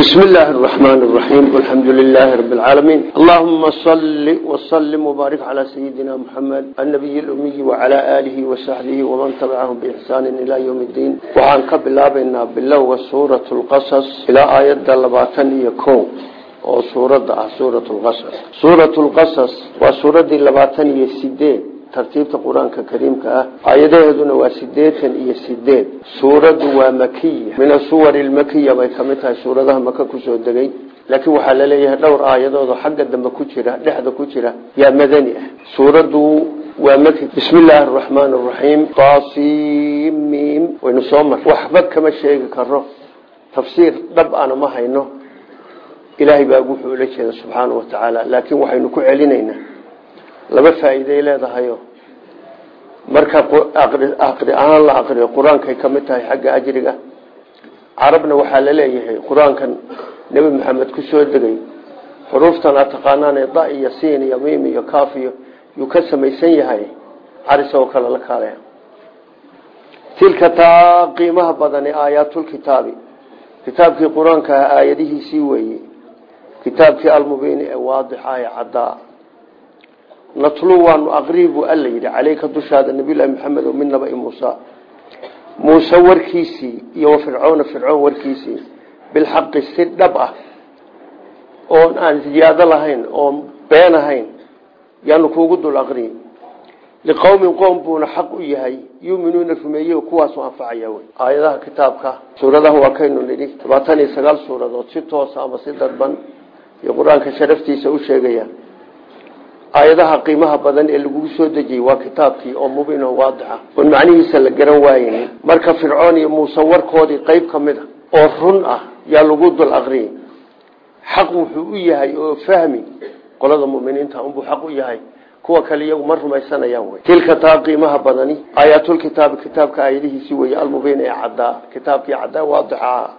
بسم الله الرحمن الرحيم والحمد لله رب العالمين اللهم صل وسلم وبارك على سيدنا محمد النبي الأمي وعلى آله وصحبه ومن تبعهم بإحسان إلى يوم الدين وعن كبلابنا بالله سورة القصص إلى آيات اللباتن يكون oo suuradda ah suurat lqasas suurat lqasas waa suuraddii labaatan iyo sideed tartiibta qur'aanka kariimka ah aayadaheeduna waa sideetan iyo sideed suuraddu waa makiya min asuwar lmakiya bay ka mid tahay suuradaha maka ku soo degay. Laakiin waxaa la leeyahay dhowr aayadoodo xagga dambe ku jira dhexda ku jira yaa madani ah. Suuraddu waa maki bismi illaahi araxmaan araxiim tasimim waynu soo mar waxba kama sheegi karo tafsiir dhab ana ma hayno. Ilaahay baa wuxuu ula jeeda subxaana wa tacaala. Laakiin waxaynu ku celinaynaa laba faa'iiday leedahayo marka aqri ahaan la aqriyo qur'aankay ka mid tahay xagga ajriga. Carabna waxaa la leeyahay qur'aankan nebi maxamed ku soo degay xuruuftan aad taqaanaane da iyo siin iyo miim iyo kaaf iyo yuu ka samaysan yahay caris oo kale la kaalaya. Tilka taa qiimaha badani aayaatulkitaabi kitaabkii qur'aanka aayadihiisii weeye kitaabkii almubiini ee waadixa ee caddaa natlu waanu aqrii buu alla yidhi caleyka dushaada nabiylahi maxamed oo min nabai muusa. Muuse warkiisii iyo fircoona fircoon warkiisii bilxaqi si dhab ah oon aan ziyaado lahayn oon been ahayn yaanu kuugu dul aqrii liqowmin qoom buuna xaq u yahay yuminuuna rumeeye kuwaasu anfacaya wy aayadaha kitaabka suuradaha waa kaynu nidhi labaatan iyo sagaal suuradood si toosa ama si darban iyo qur'aanka sharaftiisa u sheegaya aayadaha qiimaha badan ee lagugu soo dejiyey waa kitaabkii oo mubin oo waadixa oon macnihiisa la garan waayeynin marka fircoon iyo muuse warkoodii qeyb ka mid a oo run ah yaa lagu dul aqriyay xaq wuxuu u yahay oo fahmi qolada muminiinta unbuu xaq u yahay. Kuwa kale iyagu ma rumaysanayaan wey tilka taa qiimaha badani aayaatulkitaabi kitaabka aayadihiisi weye almubiin ee caddaa. Kitaabkii caddaa waadixaa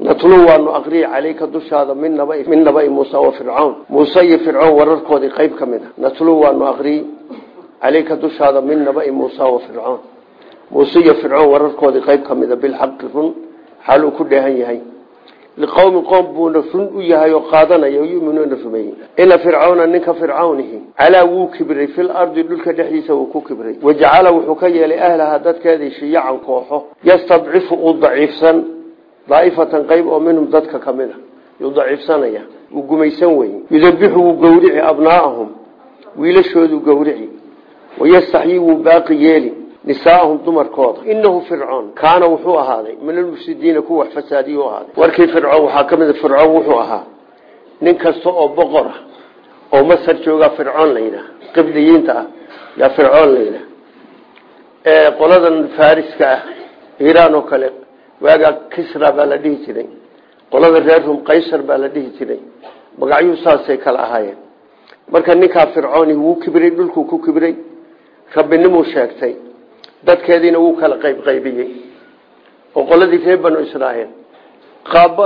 natlu waanu aqriyi caleyka dushaada min min nabai muusa wa fircawn muuse iyo fircoon wararkoodii qeyb ka mid a natlu waanu aqriyi caleyka dushaada min nabai muusa wa fircoon. Muuse iyo fircoon wararkoodii qeyb ka mid a bilxaqi run xaal uu ku dheehan yahay. Liqowmi qoom buuna run u yahay oo qaadanaya yuminuuna rumeeyey. Ina fircawna ninka fircawnihi calaa wuu kibray fil ardi dhulka dhexdiisa wuu ku kibray. Wajacala wuxuu ka yeelay ahlaha dadkeedii shiyacan kooxo yastadcifu uu daciifsan daaifatan qeyb oo minhum dadka ka mid a yuu daciifsanaya uu gumaysan weye yudabixu wuu gowrici abnaa'ahum wiilashoodu gowrici. Wayastaxyii wuu baaqi yeeli nisaahum dumarkooda. Inahu fircoon kaana wuxuu ahaaday min almufsidiina kuwa wax fasaadiyu ahaaday. Warkii fircoon waxaa ka mid fircoon wuxuu ahaa nin kasta oo boqor ah oo masar joogaa fircoon la yidhaah qibdiyiinta ah yaa fircoon la yidhaah. Qoladan fariska ah iiraan oo kale waagaa kisra baa la dhihi jiray. Qolada reer rum qaysar baa la dhihi jiray. Magacyuu saasay kala ahaayeen. Marka ninkaa fircooni wuu kibray dhulkuu ku kibray rabbinimuu sheegtay. Dadkeediina wuu kala qaybqaybiyey. Oo qoladii reer banu israa'iil. Qaabba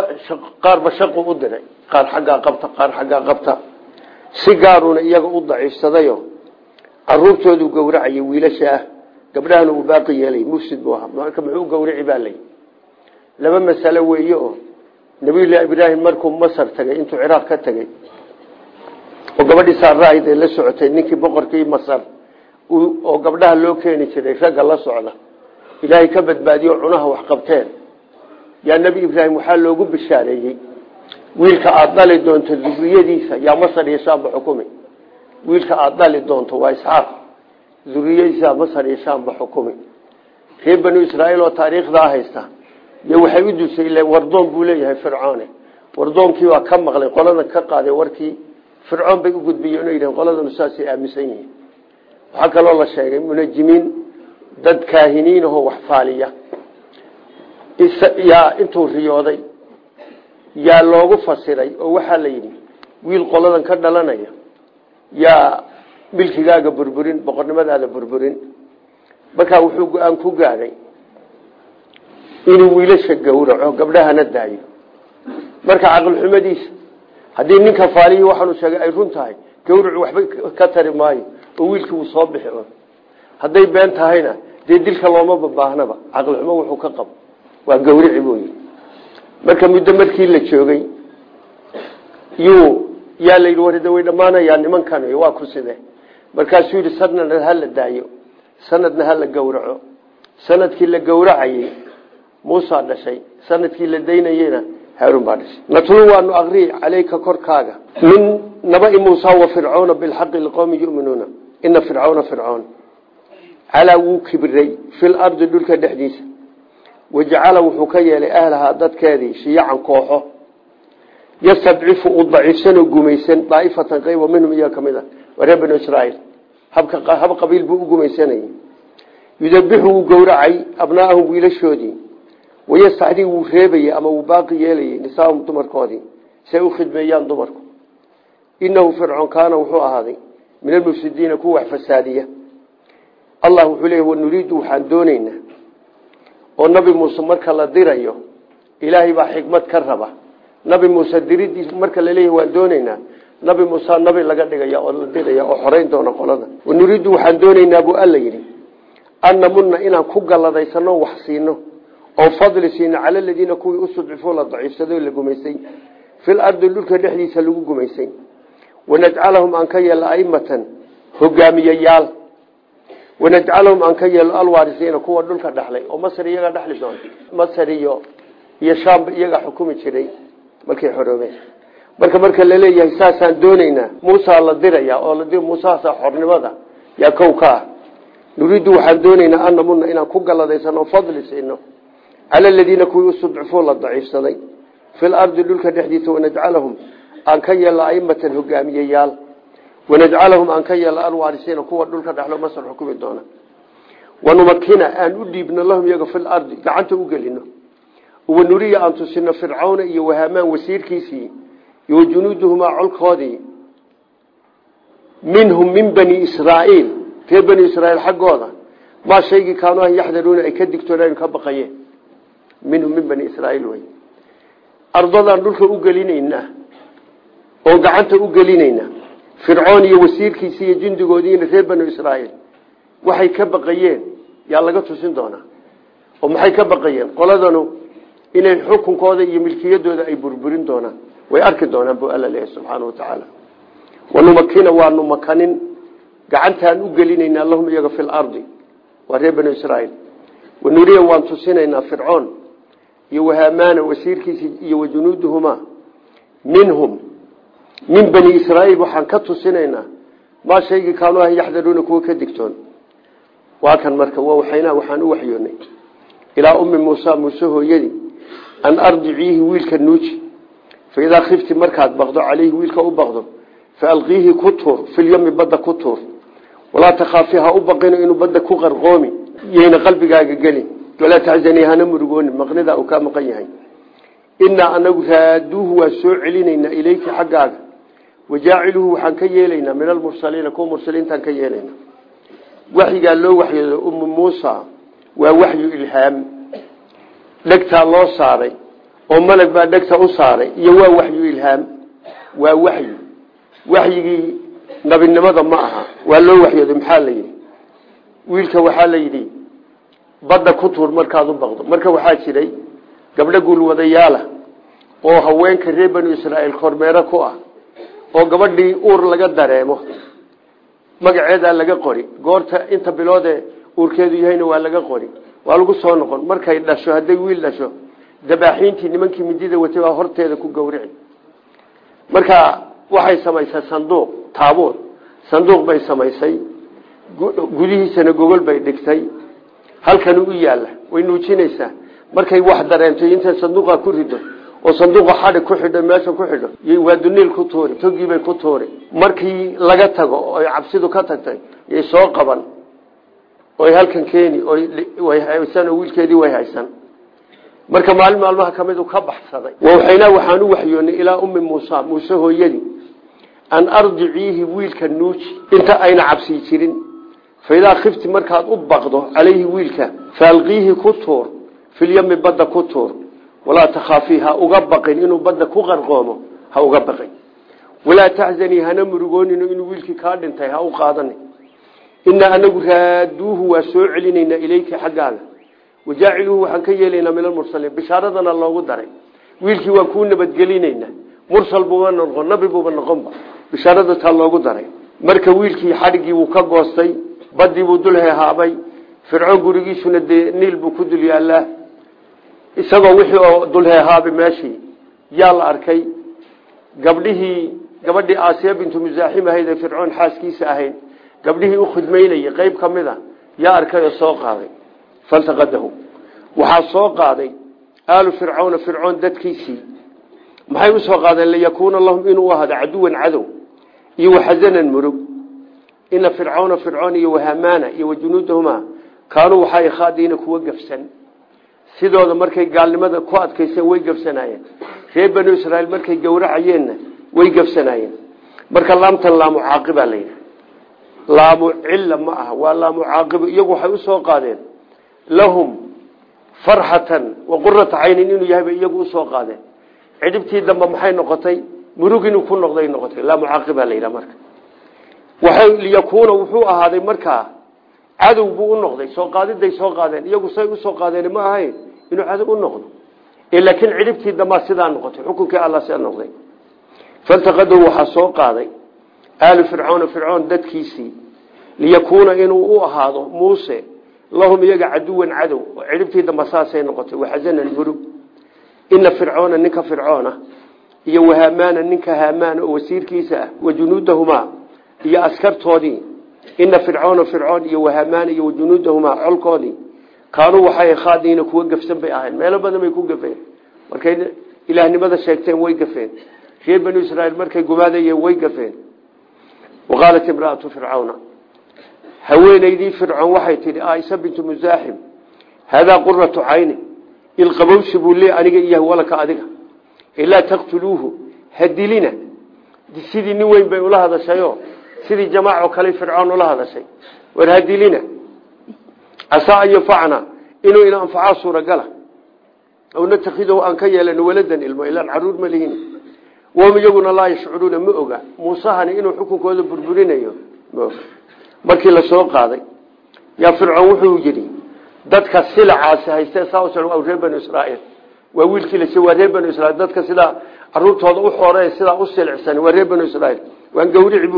qaarba shaqu u diray. Qaar xaggaa qabta qaar xaggaa qabta. Si gaaruuna iyaga u daciifsadayo caruurtoodu gowracayay wiilasha ah. Gabdhahana uu baaqi yeelay mufsid buu ahaa. Marka muxuu gowrici baa laba masalo weeye oo nabiyullahi ibraahim markuu masar tagay intuu ciraaq ka tegey oo gabadhii saaraaid ee la socotay ninkii boqorkii masar oo gabdhaha loo keeni jiray ragga la socda ilaahay ka badbaadiyo cunaha wax qabteen. Yaa nebi ibraahim waxaa loogu bishaareeyey wiilka aada dhali doonto duriyadiisa yaa masar iyo xukumi wiilka aada dhali doonto waa isxaaq duriyadiisa masar iyo xukumi reer banu israaiil oo taariikhdaa haysta iyo waxay u dusay wardoon buu leeyahay fircoone. Wardoonkii waa ka maqlay qoladan ka qaaday warkii fircoon bay u gudbiyeen inay yidhahen qoladanu saasay aaminsan yihiin. Waxaa kaloo la sheegay munajimiin dad kaahiniin ahoo wax faaliya. Yaa intuu riyooday yaa loogu fasiray oo waxaa la yidhi wiil qoladan ka dhalanaya yaa milkigaaga burburin boqornimadaada burburin. Markaa wuxuu go'aan ku gaadhay inuu wiilasha gowraco gabdhahana daayo. Marka caqlixumadiisa haddii ninka faaliyi waxaanu sheegay ay run tahay gawracu waxba ka tari maayo oo wiilkii uu soo bixi hadday been tahayna dee dilka looma babaahnaba caqlixumo wuxuu ka qabo. Waa gawrici buy marka muddo markii la joogay yuu yaa la yidhi warida way dhammaanayaa nimankan waa ku side markaasuu yidhi sanadna ha daayo sanadna ha gowraco sannadkii la gowracayey muusaa dhashay sannadkii la daynayena haarun baa dhashay. Natlu waanu aqri caleyka korkaaga. Min nabai muusa wa fircoona bilxaqi liqowmi yuminuuna. Ina fircoona fircoon. Calaa wuu kibiray fil ardi dhulka dhexdiisa. Wajacala wuxuu ka yeelay ahlahaa dadkeedii shiyacan kooxo. Yastadcifu u daciifsanoo gumaysan daaifatan qaybo minhum iyaga ka mid a waa qabiil buu u gumaysanayay. Gowracay abnaa'ahum wiilashoodii wayastaxdii wuu reebayey ama wuu baaqi yeelayey nisaahum dumarkoodii say u khidmeeyaan dumarku. Inahu fircoon kaana wuxuu ahaaday min almufsidiina kuwa wax fasaadiya. Allah wuxuu leeyay wanuriidu waxaan doonaynaa oo nabi muuse marka la dirayo ilaahay baa xikmad ka raba. Nabi muuse diridiis marka laleeyahy waan doonaynaa. Nabi muuse nabi laga dhigaya oo la diraya oo xoreyn doona qolada. Wanuriidu waxaan doonaynaa buu alla yidhi an namuna inaan ku galladaysano wax siino oo fadli siino cala ladiina kuwii usudcifuu la daciifsaday oo la gumaysay. Fil ardi dhulka dhexdiisa lagu gumaysay. Wanajcalahum aan ka yeelno aimatan hogaamiyayaal. Wanajcalahum aan ka yeelno alwaarisiina kuwa dhulka dhexlay oo masr iyaga dhexli doona masr iyo iyo shaamba iyaga xukumi jiray. Markay xoroobeen. Marka marka la leeyahay saasaan doonaynaa muusaa la diraya oo la muusahaasa xornimada. Yaa kow ka ah. Nuriidu waxaan doonaynaa an namuna inaan ku galladaysano fadli siino cala aladiina kuwii usudcifuu la daciifsaday fil ardi dhulka dhexdiisa wanajcalahum aan ka yeelno aimatan hogaamiyeyaal wanajcalahum aan ka yeelno alwaarisiina kuwa dhulka dhexlo masar xukumi doona wanumakina aan u dhiibno lahum iyaga fil ardi gacanta u gelino wanuriya aan tusino fircawna iyo wahamaan wasiirkiisii iyo wajunuuduhumaa colkoodii minhum min bani israaiil reer bani israiil xaggooda maa shaygii kaanu ah yaxdaruuna ay ka digtoonaan ka minhum min bani israaiil wey ardadaan dhulka u gelinaynaa oo gacanta u gelinaynaa fircoon iyo wasiirkiisii iyo jundigoodiina reer banu israaiil waxay ka baqayeen. Yaa laga tusin doonaa? Oo maxay ka baqayeen? Qoladanu inay xukunkooda iyo milkiyadooda ay burburin doonaan. Way arki doonaan bu alla leeyahy subxaana watacaala wanumakina waanu makanin gacantaan u gelinaynaa lahum iyaga fi iyo wahaamaana wasiirkiisi iyo wajunuuduhumaa minhum min bani israaiil waxaan ka tusinaynaa maa shaygii kaanu ah yaxdaruuna kuwa ka digtoon. Waa kan marka waxaynaa waxaan u waxyoonay. Ilaa ummi muusa muuse hooyadii an ardiciihi wiilka nuuji faidaa khifti markaad baqdo caleyhi wiilka u baqdo faalqiihi ku tuur filyami badda ku tuur. Walaa takhaafi ha u baqino inuu badda ku qarqoomi yayna qalbigaaga gelin walaa taxzanii hana murugooni maqnidaa uu kaa maqan yahay. Inaa anagu raaduuhu waa soo celinaynaa ileyki xaggaaga. Wajaaciluhu waxaan ka yeelaynaa min almursaliina kuwa mursaliintaan ka yeelaynaa. Waxyigaa loo waxyoodo ummu muusa waa waxyu ilhaam. Dhegtaa loo saaray oo malag baa dhegta u saaray iyo waa waxyu ilhaam. Waa waxyi waxyigii nabinimada ma aha. Waa loo waxyooday maxaa la yidhi? Wiilka waxaa la yidhi badda ku tuur markaad u baqdo. Marka waxaa jiray gabdho guulwadayaala oo haweenka reer banu israaiil kormeero ku ah oo gabadhii uur laga dareemo magaceedaa laga qori. Goorta inta biloodee uurkeedu yahayna waa laga qori. Waa lagu soo noqon. Markay dhasho hadday wiil dhasho dabaaxiintii nimankii midida watay baa horteeda ku gawrici marka waxay samaysay sanduuq taabuud sanduuq bay samaysay. Gudihiisana gogol bay dhigtay halkan u yaalla. Way nuujinaysaa. Markay wax dareemtay intay sanduuqa ku rido oo sanduuqa xadhi ku xidho meesha ku xidho waa duniil ku tuuri togiibay ku tuuri markii laga tago oy cabsidu ka tagtay yay soo qaban. Oy halkan keeni oo wiilkeedii way haysan marka maalin maalmaha ka mid u ka baxsaday. Waxaynaa waxaan u waxyoonay ilaa ummi muusa muuse hooyadii an ardiciihi wiilka nuuji inta ayna cabsii jirin faidaa khifti markaad u baqdo calayhi wiilka faalqiihi ku tuur filyami badda ku tuur walaa takhaafi ha uga baqin inuu badda ku qarqoomo ha uga baqin walaa taxzanii hana murugoonino inuu wiilkii kaa dhintay ha u qaadani inaa anagu raaduuhu waa soo celinaynaa ilayki xaggaaga wajaaciluhu waxaan ka yeelaynaa min almursaliin bishaaradana loogu daray wiilkii waan kuu nabadgelinayna mursal buuba noqon nabi buuba noqonba bishaarada taa loogu daray marka wiilkii xadhigii wuu ka goostay badii buu dul hehaabay fircoon gurigiisuna dee niil buu ku dul yaallaa. Isagoo wixii oo dul hehaabay meeshii yaa arkay. Gabdhihii gabadhii aasiya bintu musaaxim ahayd ee fircoon xaaskiisa ahayd gabdhihii u khidmaynayay qeyb ka mid a arkay oo soo qaaday. Faltaqadahu. Waxaa soo qaaday aalu fircawna fircoon dadkiisii. Maxay u soo qaadeen? Liyakuuna lahum inuu ahado caduwan cadow iyo waxasanan murug ina fircawna fircoon iyo wahamaana iyo wajunuudahuma kaanuu waxay khaadiina kuwa gafsan. Sidooda markay gaalnimada ku adkayseen way gafsanaayeen. Reer banu israiil markay gowracayeenna way gafsanaayeen. Marka laamtan laamu caaqibaa layidhi laamu cilla ma aha waa laamu caaqibo iyagu waxay u soo qaadeen. Lahum farxatan wa qurata caynin inuu yahay bay iyagu u soo qaadeen. Cidhibtii dambe maxay noqotay? Murug inuu ku noqday liyakuuna wuxuu ahaaday markaa cadow buu u noqday. Soo qaadiday soo qaadeen. Iyagu say u soo qaadeen ma ahayn inuu cadow u noqdo. Laakiin cidhibtii dambaa sidaa noqotay. Xukunkii alla sidaa noqday. Faltaqadow waxaa soo qaaday. Aalu fircoona fircoon dadkiisii liyakuuna inuu u ahaado muuse lahum iyaga caduwan cadow. Cidhibtii damba saasay noqotay. Waxasanan murug ina fircoona ninka fircoona iyo wahamaana ninka haamaana oo wasiirkiisa ah iyo askartoodii ina fircoona fircoon iyo wahamaana iyo wajunuudahumaa colkoodii kaanuu waxay khaadiina kuwa gafsan bay ahayn meelo badan bay ku gafeen. Markay ilaahnimada sheegteen way gafeen. Reer banu israiil markay gumaadayeen way gafeen. Waqaalat imraatu fircawna haweenaydii fircoon waxay tihi aisa bintu musaaxim haadaa quratu cayni ilqabowsi buu lee aniga iyo walaka adiga. Ilaa taqtuluuhu hadilina sidii nin weyn bay ula hadashayo sidii jamaaco kale fircoon ula hadashay. War hadilina casaa an yanfacna inuu ina anfacaa suuragala. Aw natakhidahu aan ka yeelano waladan ilmo ilaan carruur ma lihin wahum iyaguna laa ma oga. Muusahani inuu xukunkooda burburinayo markii la soo qaaday yaa fircoon wuxuu yidhi dadka silacaasi haystee saa usocon waa reer banu israaiil. Wiilkii la waa reer banu dadka sidaa caruurtooda u xoorey sidaa u silicsan waa reer banu israiil waan gawrici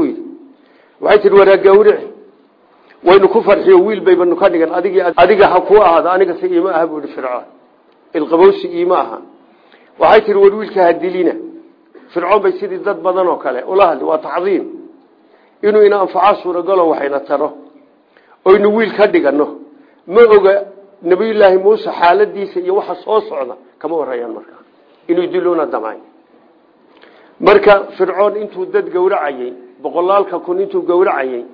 waxay tihi waraa gawrici waynu ku farxiyo wiil baybanu ka dhigan. Adig adiga ha ku ahaado aniga si iima aha buu ihi fircoon. Ilqabowsi iima aha. Waxay tihi war wiilka hadilina fircoon bay sidii dad badan oo kale ula hadli waa tacdiim. Inuu ina anfaca suuragalo waxayna taro. Oynu wiil ka dhigano ma oga nabiyullaahi muuse xaaladiisa iyo waxa soo socda. Kama warayaan markaa. Inuu diluuna damay marka fircoon intuu dad gowracayey boqolaalka kun intuu gowracayey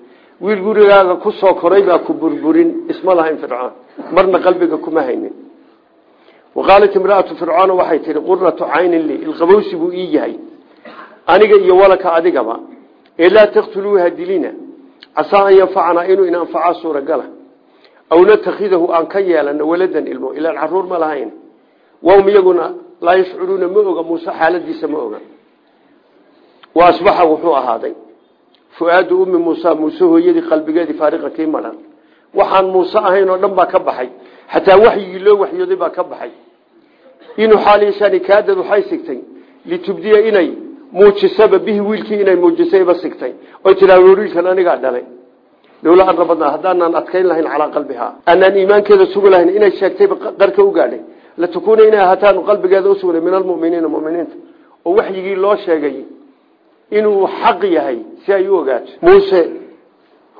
wiil gurigaaga ku soo koray baa ku burburin isma lahayn fircoon. Marna qalbiga kuma haynin. Waqaalat imraatu fircoona waxay tihi quratu caynin lii ilqabowsi buu ii yahay. Aniga iyo walaka adigaba ee taqtuluuha dilina casaa an yanfacanaa inuu in anfacaa suuragala aw natakhidahu aan ka yeelano waladan ilmo ilaan carruur ma lahayn. Wahum iyaguna laa yashcuruuna ma oga muuse xaaladiisa ma oga. Wa asbaxa wuxuu ahaaday fu-aadu ummi muusa muuse hooyadii qalbigeedii faariqa kii madhan waxaan muuse ahayn oo dhan baa ka baxay. Xataa waxyigii loo waxyooday baa ka baxay. Inuu xaaliishaani kaadad waxay sigtay. Litubdiya inay muujisaba bihi wiilkii inay muujisayba sigtay. Oy tiraa wiilkan anigaa dhalay. Lowla an rabadnaa haddaanaan adkayn lahayn calaa qalbihaa. Aanaan iimaankeeda sugi lahayn inay sheegtayba qarka u gaadhay. Latukuuna inay ahataanu qalbigeeda usugnay min almuminiina muminiinta. Oo waxyigii loo sheegay inuu xaq yahay si ay u ogaato muuse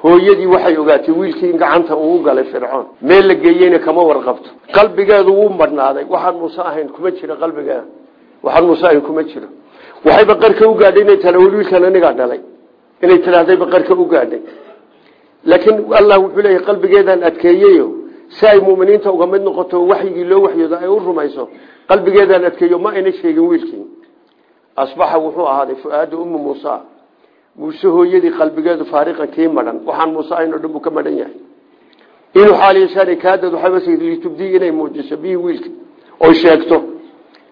hooyadii waxay ogaatay wiilkii in gacanta uu galay fircoon. Meel la geeyeyna kama warqabto. Qalbigeedu wuu madhnaaday waxaan muuse ahayn kuma jiro qalbigeeda. Waxaan muuse ahayn kuma jiro. Waxayba qarka u gaadhay inay tara wiilkan anigaa dhalay. Inay tidaahdayba qarka u gaadhay. Laakiin allah wuxuu leeyahay qalbigeedaan adkeeyeyo. Si ay muminiinta uga mid noqoto waxyigii loo waxyoodo ay u rumayso qalbigeedaan adkeeyo ma ayna sheegin wiilkii asbaxa wuxuu ahaaday fu-aadu ummi muusa muuse hooyadii qalbigeedu faariqan kii madhan waxaan muuse ahayn o dhan buu ka madhan yahay inuu xaaliyshaani kaadad waxay litubdii inay muujiso bihi wiilka oy sheegto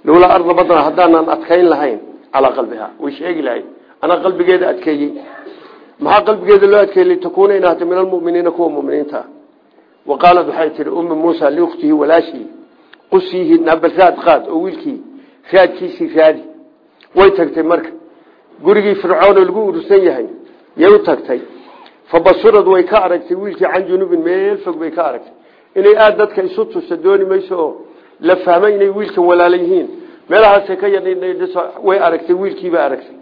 lowlaa arda badna haddaanan adkayn lahayn calaa qalbiha way sheegi lahayd anaa qalbigeeda adkeeyey maxaa qalbigeeda loo adkeeyey litakuuna in ahta min almuminiina kuwa muminiinta wa qaalad waxay tihi ummi muusa liukhtihi walaashii qusiihi nabalraad qaad oo wiilkii raadkiisii raadi way tagtay marka. Gurigii fircoon oo lagu urursan yahay yay u tagtay. Fabasurad way ka aragtay wiilkii can junubin meel fog bay ka aragtay. Inay aada dadka isu tusa dooni mayso la fahmay inay wiilkan walaala yihiin. Meelahaasay ka yadhidhso way aragtay wiilkiibaa aragtay.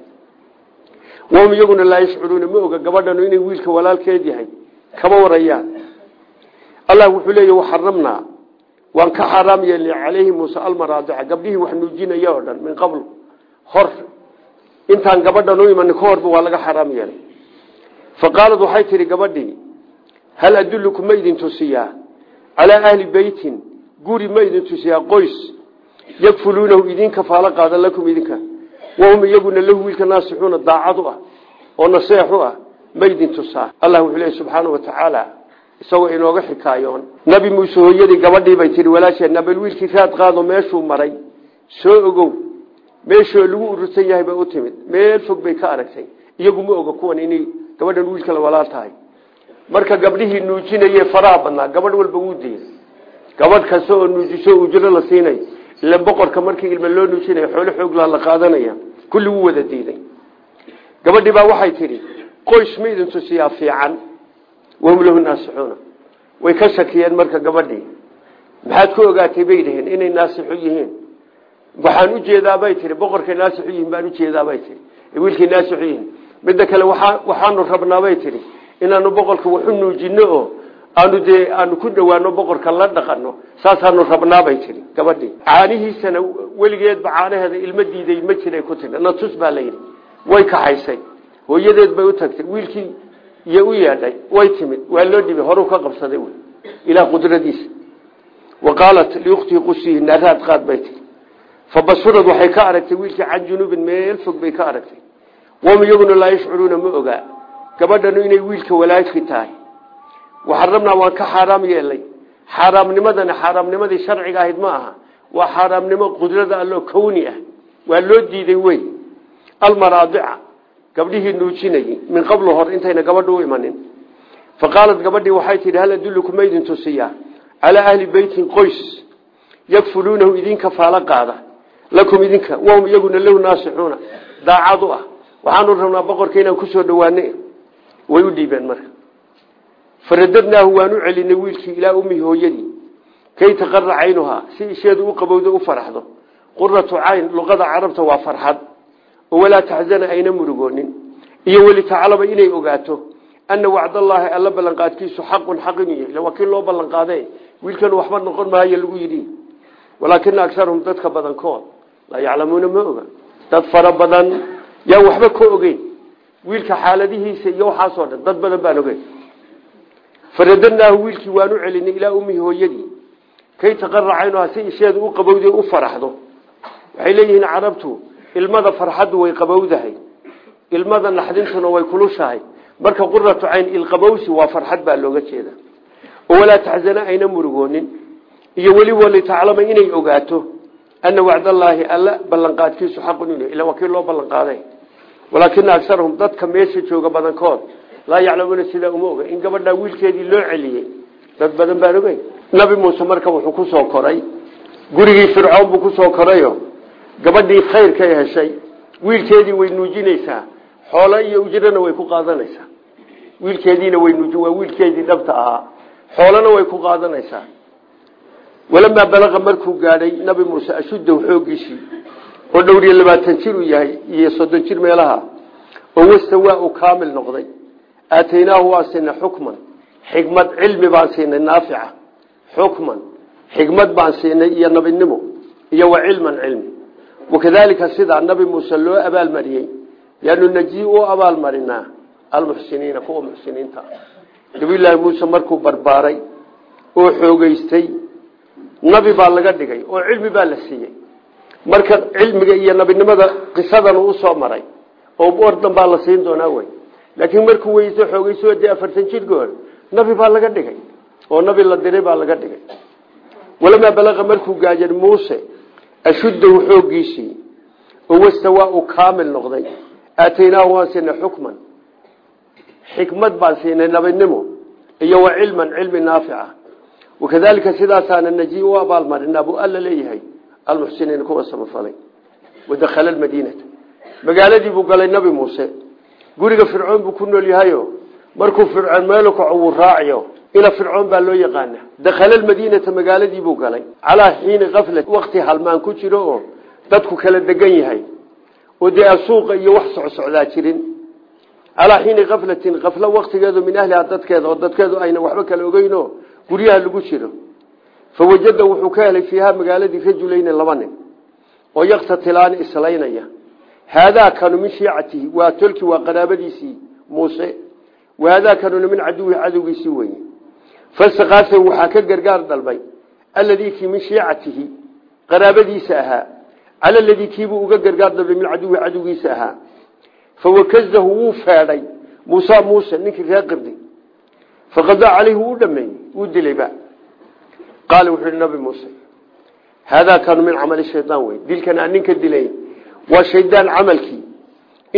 Wahum iyaguna laa yashcuruuna ma oga gabadhanu inay wiilka walaalkeed yahay. Kama warayaan. Allah wuxuu leeya waxaramnaa waan ka xaaraam yeelnay calayhi muuse almaraadica gabdhihii wax nuujinaya dhan min qabl hor intaan gabadhan u imanin ka horba waa laga xaaraam yeelay. Fa qaalad waxay tihi gabadhii hal adullukum ma idin tusiyaa? Calaa ahli beytin guri ma idin tusiyaa? Qoys yakfuluunahu idin kafaalo qaada lakum idinka. Wahum iyaguna lahu wiilka naasixuuna daacad u ah oo naseex ah ma idin tusaa. Allah wuxuu leeya subxaana wa tacaala isagoo inooga xikaayoon. Nabi muuse hooyadii gabadhii bay tihi walaasheenna bal wiilkii raad qaado meeshuu maray. Soo ogow meeshoo lagu urursan yahay bay u timid. Meel fog bay ka aragtay. Iyagu ma oga kuwan inay gabadhan wiilkala walaal tahay. Marka gabdhihii nuujinaye faraha badnaa gabadh walba wuu diiday. Gabadh kasta oo nuujiso ujro la siinayo ila boqorka markii ilma loo nuujinayo xoolo xooglaa la qaadanaya. Kulli wuu wada diiday. Gabadhii baa waxay tidhi qoys ma idin tusiyaa fiican. Wahum lahu way ka shakiyeen marka gabadhii. Maxaad ku ogaatay bay dhaheen inay naasixu yihiin waxaan ujeedaabay tii boqorkay naasixu yihiin baan ujeedaabay tii wiilkay naasixu yihiin. Midda kale waxaanu rabnaabay tihi inaanu boqorka waxu nuujino oo aanu dee aanu ku dhawaano boqorka la dhaqano saasaanu rabnaabay tihi gabadhii caanihiisana weligeedba caanaheeda ilmo diiday ma jiray ku tii natus baa layidhi way kaxaysay hooyadeed bay u tagtay wiilkii iyo u yeedhay way timid waa loo dhibay horuu ka qabsaday wy ilaa qudradiisa. Wa qaalat liukhtii qusihi naaraad qaad fabasurad waxay ka aragtay wiilkii can junubin meel fog bay ka aragtay wahum iyaguna laa yashcuruuna ma ogaa gabadhanu inay wiilka walaadki tahay waxarabnaa waan ka xaaraam yeelnay xaaraamnimadana xaaraamnimadii sharciga ahayd ma aha waa xaaraamnimo qudrada alloo kowni ah waa loo diiday wey almaraadica gabdhihii nuujinayey min qablu hor intayna gabadha u imanin fa qaalat gabadhii waxay tihi hal adullukum ma idin tusiyaa calaa ahli lakum idinka wahum iyaguna lahu naasixuuna. Daacad ah. Waxaanu rabnaa boqorka inaan ku soo dhawaana way u dhiibeen marka. Faradadnaahu waan u celinay wiilkii ilaa ummihi hooyadii. Kay taqara caynuhaa si isheedu u qabowdo u faraxdo quratu cayn luqada carabta waa farxad. Walaa taxzana ayna murugoonin. Iyo welitaclaba inay ogaato. Ana wacdallaahi alla ballanqaadkiisu xaqun xaq inuu yahay. Waa kii loo ballanqaade wiilkan waxba noqon maayo lagu yidhi. Walaakina agarahum dadka badankood laa yaclamuuna ma oga. Dad fara badan yaan waxba ka ogeyn. Wiilka xaaladihiisa iyo waxaasoo dhan dad badan baan ogeyn. Faradadnaahu wiilkii waan u celinay ilaa ummihi hooyadii. Kay taqara caynuhaa si isheedu u qabowday u faraxdo. Waxay leeyihiin carabtu ilmada farxaddu way qabowdahay. Ilmada naxdintuna way kulushahay. Marka quratu cayn ilqabowsi waa farxad baa looga jeeda walaa taxzana ayna murugoonin ana wacdallaahi alla ballanqaadkiisu xaqun inu ila waa kii loo ballanqaaday walaakina agarahum dadka meesha jooga badankood laa yaclamuuna sidaa uma oga in gabadhaa wiilkeedii loo celiyey dad badan baan ogeyn nabi muuse marka wuxuu ku soo koray gurigii fircoon buu ku soo korayo gabadhii khayrkay heshay wiilkeedii way nuujinaysaa xoolo iyo ujrana way ku qaadanaysaa wiilkeediina way nuujin waa wiilkeedii dhabta ahaa xoolana way ku qaadanaysaa walamaa balaqa markuu gaadhay nabi muuse ashuddahu xooggiisii oo dhowr iyo labaatan jir uu yahay iyo soddon jir meelaha oo wastawaa uu kaamil noqday. Aataynaahu waan siinay xukman xikmad cilmi baan siinay naafica. Xukman xikmad baan siinay iyo nabinimo iyo wa cilman cilmi. Wakadaalika sidaa nabi muuse loo abaalmariyey yaanu naji u abaalmarinaa almuxsiniina kuwa muxsiniinta. Nabiyulaahi muuse markuu barbaaray oo xoogeystay nabi baa laga dhigay oo cilmi baa la siiyey. Marka cilmiga iyo nabinimada qisadan u soo maray oo wardan baa la siin doonaa wey laakiin markuu weyso xoogeyso dee afartan jir goor nabi baa laga dhigay oo nabi la diray baa laga dhigay. Walamaa balaqa markuu gaajan muuse ashuddahu xooggiisii oo wastawaa uu kaamil noqday. Aataynaahu waan siinay xukman. Xikmad baan siinay nabinimo iyo wa cilman cilmi naafica wakadalika sidaasaana naji u abaalmarinaa buu alla leeyahay almuxsiniin kuwa samafalay wadakhala lmadiinata magaaladii buu galay nabi muuse guriga fircoon buu ku nool yahayo markuu fircoon meelu kaco wuu raaciyo ila fircoon baa loo yaqaana dakhala lmadiinata magaaladii buu galay calaa xiini kafla wakti halmaan ku jiro oo dadku kala degan yahay oo dee asuuqa iyo wax socsocdaa jirin calaa xiini kaflatin kaflo waktigeedu min ahliha dadkeeda oo dadkeedu ayna waxba kala ogeynoo guryaha lagu jiro fawajada wuxuu ka helay fiiha magaaladii rajulayni laba nin oo yaktatilaani islaynaya. Haadaa kanu min shiicatihi waa tolki waa qaraabadiisii muuse. Wahaadaa kanuna min caduwihi cadowgiisii weye fastakaasahu waxaa ka gargaar dalbay alladii kii min shiicatihi qaraabadiisa ahaa. Cala ladii kiibuu uga gargaar dalbay min caduwihi cadowgiisa ahaa. Fawakazahu wuu feedhay. Muuse muuse ninkii reer qibdi faqadaa caleyhi wuu dhameeyey wuu dilayba qaala wuxuu yihi nabi muuse haadaa kaanu min camali shaydaan wey dilkan aan ninka dilay waa shaydaan camalkii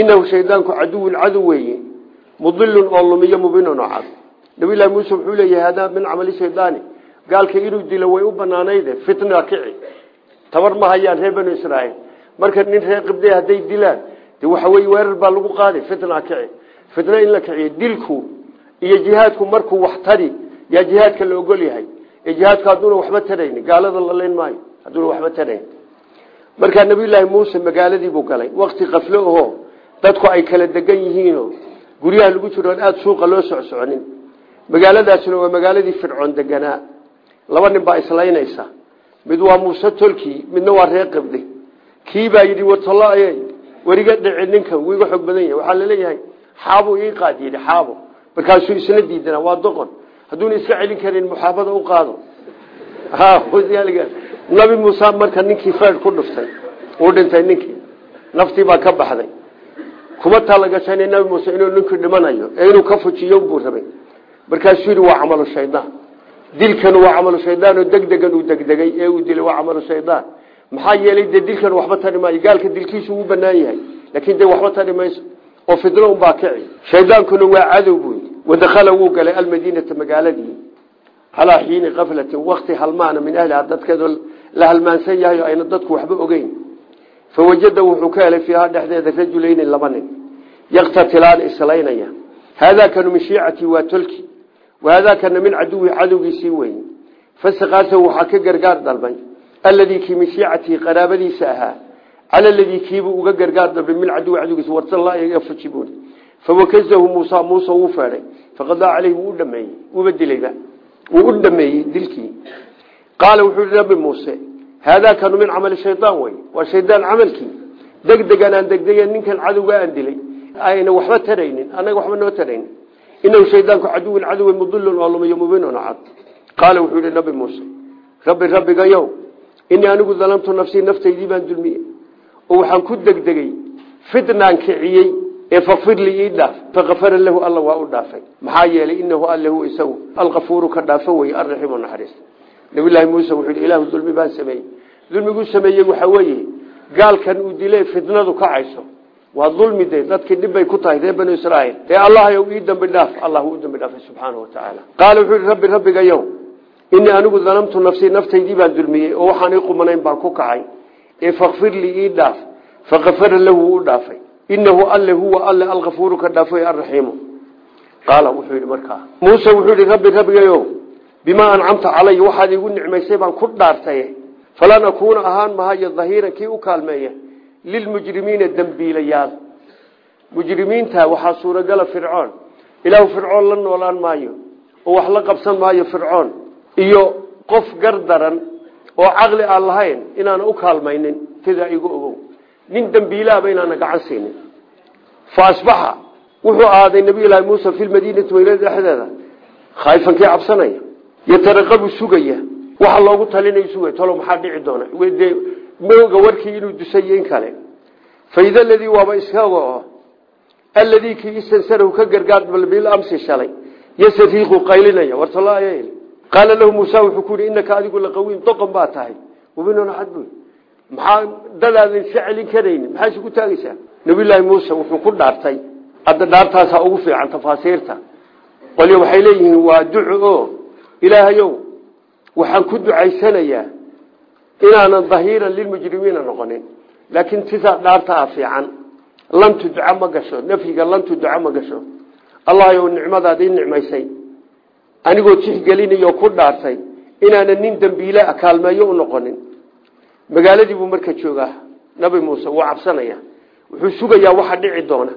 inahu shaydaanku caduwun cadow weeye mudilun oo lumiyo mubinun oo cad nabilahi muuse wuxuu leeyahay haadaa min camali shaydaani gaalka inuu dilo way u banaanayde fitna kici marka nin reer qibde hadday dilaan de waxa weye weerar baa lagu qaaday fitna kici fitna in la kiciyo dilku iyo jihaadku markuu wax tari yaa jihaadka la ogol yahay. Ee jihaadku hadduuna waxba tarayni gaalada la leyn maayo hadduuna waxba tarayn. Markaa nabiyulaahi muuse magaaladii buu galay wakti kaflo aho dadku ay kala degan yihiinoo guryaha lagu jiro on aada suuqa loo socsoconin. Magaaladaasuna waa magaaladii fircoon deganaa. Laba nin baa islaynaysa. Mid waa muuse tolkii midna waa reer qabde kii baa yidhi watalo weriga dhici ninka wuu iga xoog badan yahay waxaa la leeyahay xaabo ii qaad yidhi markaasuu isna diidana waa doqon. Hadduuna iska celin karin muxaabada u qaado. Nabi muuse marka ninkii feer ku dhuftay uu dhintay ninkii. Naftii baa ka baxday. Kuma talagashan nabi muuse inuu ninkii dhimanayo ee inuu ka fujiyo buu rabay. Markaasuu yidhi waa camalu shaydaan. Dilkan waa camalu shaydaan oo degdegan uu degdegay ee uu dilay waa camalu shaydaan. Maxaa yeelay dilkan waxba tari maayo. Gaalka dilkiisu wuu banaan laakiin dee waxba tari mayso. Oo fidno unbaa kici. Shaydaankuna waa cadow buu wadakhala wuu galay almadiinata magaaladii calaa xiini kaflatin wakti halmaana min ahliha dadkeedo la halmaansan yahay ayna dadku waxba ogeyn fawajada wuxuu ka helay fiiha dhexdeeda rajulayni laba nin yaktatilaan islaynaya haadaa kanu min shiicatii waa tolki wahaadaa kana min caduwihi cadowgiisii weyn fasaqaasahu waxaa ka gargaar dalbay alladii kii min shiicatii qaraabadiisa ahaa cala aladii kiibuu uga gargaar dalbay min caduwi cadowgiisa wartala fujibuun fawakazahu muusa muuse wuu feedhay faqadaa caleyhi wuu dhameeyey wuuba dilayba wuu u dhameeyey dilkii qaala wuxuu yihi nabi muuse haadaa kanu min camali shaydaan wey waa shaydaan camalkii degdegan aan degdegen ninkan cadowga aan dilay ayna waxba taraynin annaga waxba noo taraynin inahu shaydaanku caduwun caduwan mudilun oo lumiyo mubinun cad qaala wuxuu yihi nabi muuse rabbi rabbigayow inii anigu dalamtu nafsii naftaydii baan dulmiye oo waxaan ku degdegey fitnaan fakfir lii ii dhaaf fakafara lahu alla waa u dhaafay. Maxaa yeelay inahu alle huwa isagu alkafuuru ka dhaafo wey alraxiimu naxariis. Nabiyllaahi muuse wuxuu yidhi ilaahu dulmi baan sameeyey. Dulmiguu sameeyey waxaa weeye gaalkan uu dile fitnadu kacayso. Waa dulmi de dadkii dhibbay ku tahay reer banu israaiil. Ee allahayow ii dambi dhaaf allah u dambi dhaafay subxaanau watacaala qaala wuxuu yihi rabbi rabbigayow inii anigu dalamtu nafsii naftaydii baan dulmiyey oo waxaan ii qumanayn baan ku kacay. Ee lii ii dhaaf fakafara lahu inahu alle huwa alle alkafuuru ka dhaafay alraxiimu. Qaala wuxuu yidhi markaa muuse wuxuu yihi rabbi rabbigayow bimaa ancamta calaya waxaad iigu nicmaysay baan ku dhaartay. Falan akuuna ahaan mahayo dahiiran kii u kaalmeeya lilmujrimiina dembiilayaal mujrimiinta waxaa suuragala fircoon. Ilaahu fircoon la noolaan maayo oo wax la qabsan maayo fircoon iyo qof gar daran oo caqli aan lahayn inaana u kaalmaynin sidaa igu ogow nin dembiilaaba inaana gacan siinin fa asbaxa wuxuu ahaaday nabiyulaahi muusa fi lmadiinati maylada dhexdeeda. Khaayifankii cabsanaya yataraqabu sugaya. Waxa loogu talinayo sugaya talo maxaa dhici doona? Dee mooga warkii inuu dusayo in kale. Faida ladii waaba iskaga oo alladii kii istansarahu ka gargaar bil amsi shalay yasriiqu qaylinaya wartalaayeel qaala lahu muusa wuxuu ku yidhi innaka adigu laqawiin doqon baa tahay. Mubinun axad buy maxaa dadaadan iska celin karaynin maxaa isugu taagaysaa? Nabiyullaahi muuse wuxuu ku dhaartay. Hadda dhaartaasaa ugu fiican tafaasiirta. Qolyo waxay leeyihiin waa duco oo ilaahayow waxaan ku ducaysanayaa inaanan dahiiran lilmujrimiina noqonin. Laakiin tisa dhaartaa fiican. Lantu duca ma gasho. Nafyiga lantu duca ma gasho. Allahayow nicmadaad ii nicmaysay. Anigoo tixgelinayo ku dhaartay inaana nin dembiile kaalmeeyo u noqonin magaaladii buu marka joogaa nabi muuse wuu cabsanaya wuxuu sugayaa waxa dhici doona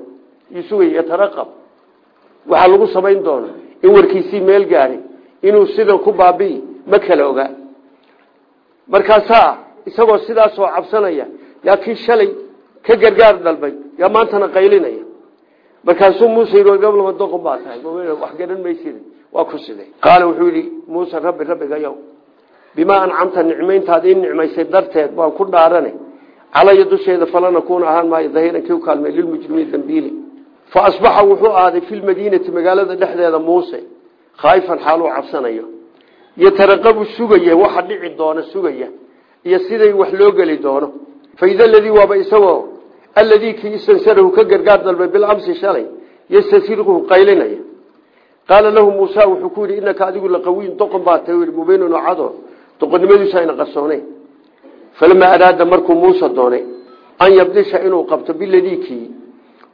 sugaya yataraqab. Waxaa lagu samayn doona in warkiisii meel gaari inuu sidan ku baabi'i ma kala ogaa. Markaasaa isagoo sidaasoo cabsanaya yaa kii shalay ka gargaar dalbay yaa maantana qaylinaya. Markaasuu muuse yii gablaba doqon baa tahay wax garan maysid waa ku siday. Qaala wuxuu yidhi muuse rabbi rabbigayow bimaa ancamta nicmayntaad ii nicmaysay darteed baan ku dhaarane calaya dusheeda falan akuuna ahaan maayo dahiiran kii u kaalmay lilmujrimiin dambiili. Fa asbaxa wuxuu aaday fi lmadiinati magaalada dhexdeeda muuse khaayifan xaaluu cabsanayo. Yataraqabu sugaya waxa dhici doona sugaya iyo siday wax loo geli doono. Faida ladii waaba isagoo alladii kii istansarahu ka gargaar dalbay bilamsi shalay yastasirquhu qaylinaya. Qaala lahu muusa wuxuu ku yidhi inaka adigu laqawiyin doqon baa ta mubiinun cado doqonnimadiisu ayna qarsooneyn falamaa araada markuu muuse doonay an yabdisha inuu qabto biladii kii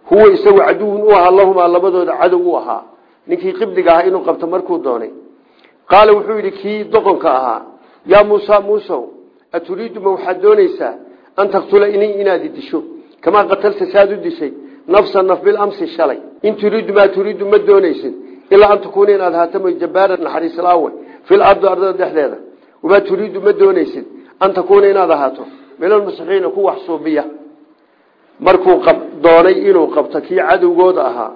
huwa isagu caduwun u ahaa lahumaa labadooda cadow u ahaa. Ninkii qibdiga ahaa inuu qabto markuu doonay. Qaala wuxuu yidhi kii doqonka ahaa? Yaa muusa muusow aturiidu ma waxaad doonaysaa an taktula ini inaad disho? Kamaa qatalta saad u dishay? Nafsa naf bilamsi shalay. In turiidu maa turiidu ma doonaysid ilaa an takuuna inaad haatamo jabaaran naxariislaawe fil ardi ardada dhexdeeda wamaa turiidu ma doonaysid? An takuuna inaad ahaato. Min almuslixiina ku wax suubiya. Markuu doonay inuu qabto kii cadowgooda ahaa.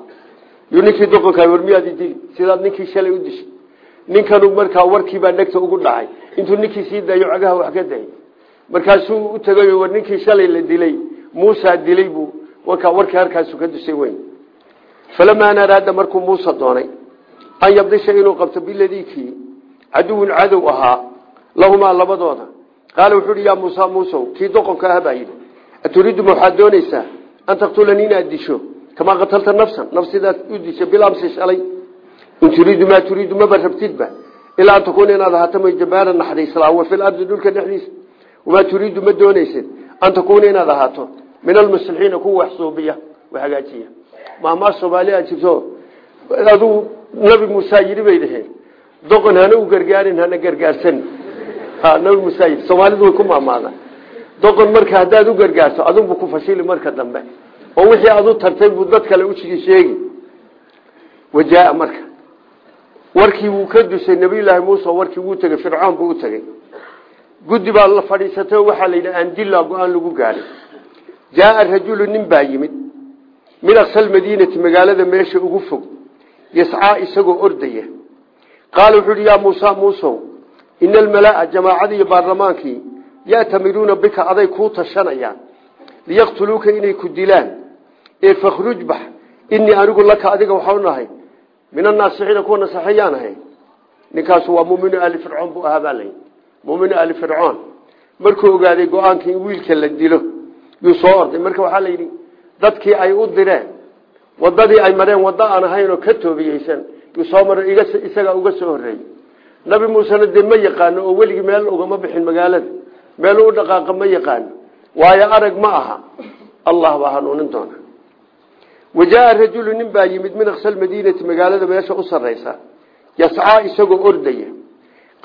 Yu ninkii doqonka war miyaad idili sidaad ninkii shalay u dishay. Ninkanu markaa warkiibaa dhegta ugu dhacay. Intuu ninkii sii dayo cagaha wax ka dayay markaasuu u tegayo war ninkii shalay la dilay. Muusa dilay buu. Warkaa warkii harkaasu ka dusay weyn. Falamaa araada markuu muuse doonay an yabdisha inuu qabto biladii kii. Caduwun cadow ahaa lahumaa labadooda. Qaala wuxuu hi yaa muusa muusow kii doqonka ah baa yidhi aturiidu ma waxaad doonaysaa an taktulanii inaad disho? Kamaa qatalta nafsan naf sidaad u disho bilamsi shalay in turiidu maa turiidu maba rabtidba ilaa an takuuna inaad ahaato jabaaran naxariislaawe fi lardi dhulka dhexdiisa. Wamaa turiidu ma doonaysid an takuuna inaad ahaato? Min almuslixiina kuwa wax suubiya wa hagaajiya. Maamaa soomaaliya jirto. Aduu nabi muuse yidhi soomaalidu way ku maamaada doqon marka haddaad u gargaarto adunbu ku fashili marka dambe. Oo wixii aad u tartay buu dad kale u sheegi. Wajaaa marka. Warkii wuu ka dusay nabiyulaahi muuse warkii wuu tegey fircoon buu u tegey guddi baa la fadhiisatay waxaa la yidhi andila go'aan lagu gaadhay jaaa rajulu nin baa yimid. Min aqsal madiinati magaalada meesha ugu fog. Yascaa isagoo ordaya. Qaala wuxuu yidhi muusa muusow ina almalaa jamaacadii iyo baarlamaankii ya'tamiruuna bika aday kuu tashanayaan liyaqtuluuka inay ku dilaan ee fakhruj bax inii anigu laka adiga waxau nahay min annaasixiina kuwa nasaxayaan ahay ninkaasu waa muminu ali fircoon buu ahaa baa layi muminu ali fircoon markuu ogaaday go'aankii in wiilka la dilo yuu soo orday marka waxaa la yidhi dadkii ay u direen wadadii ay mareen waddo aan ahaynoo ka toobiyeysan yuu uga soo horreeyey nabi muusena dee ma yaqaano oo weligii meel ugama bixin magaalada. Meel u dhaqaaqa ma yaqaano waayo arag ma aha. Allah baa hanuunin doona. Wajaaa rajulu nin baa yimid min aqsal madiinati magaalada meesha u sarraysa. Yascaa isagoo ordaya.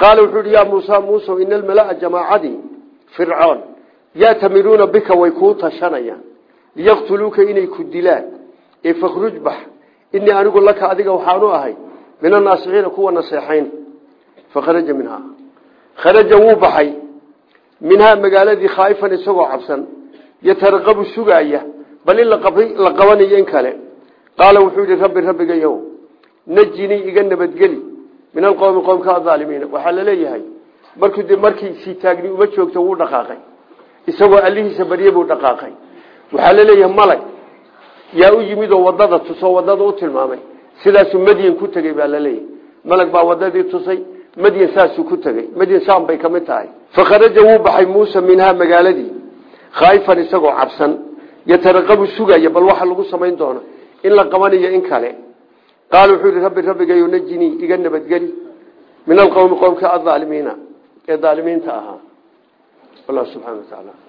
Qaala wuxuu yidhi yaa muusa muusow ina almalaa jamaacadii fircoon. Ya'tamiruuna bika way kuu tashanayaan. Liyaqtuluuka inay ku dilaan. Ee fakhruj bax. Inii anigu laka adiga waxaanu ahay. Min annaasixiina kuwa naseexayn fakharaja minhaa kharaja wuu baxay minhaa magaaladii khaa'ifan isagoo cabsan yataraqabu sugaaya bal in la qabanayo in kale qaala wuxuu yihi rabbi rabbigayow najinii iga nabadgeli min alqowmi qowmka aalimiina waxaa la leeyahay markuu de markii sii taagni uma joogto wuu dhaqaaqay isagoo allihiisa barye buu dhaqaaqay waxaa la leeyahay malag yaa u yimid oo waddada tusoo waddada u tilmaamay sidaasuu madyan ku tegey baa la leeyahay malag baa wadadii tusay madyan saasuu ku tegey madyan sham bay ka mid tahay. Fakharaja wuu baxay muuse minhaa magaaladii. Khaa'ifan isagoo cabsan. Yataraqabu sugaya bal waxa lagu samayn doono in la qabanayo in kale. Qaala wuxuu yihi rabbi rabbigayo najinii iga nabadgeli. Min alqowmi qowmka aaalimiina ee aalimiinta ahaa. Allah subxana wa tacaala